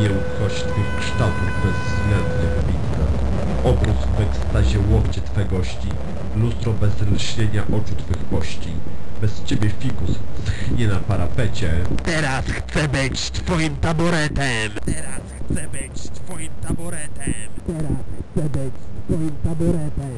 Wspaniałość Twych kształtów bezwzględnie wybitna. Obróz w ekstazie łokcie Twe gości, lustro bez lśnienia oczu Twych pości. Bez Ciebie fikus schnie na parapecie. Teraz chcę być twoim taboretem! Teraz chcę być twoim taboretem. Teraz chcę być twoim taboretem!